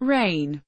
rain.